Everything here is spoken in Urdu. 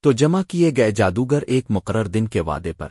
تو جمع کیے گئے جادوگر ایک مقرر دن کے وعدے پر۔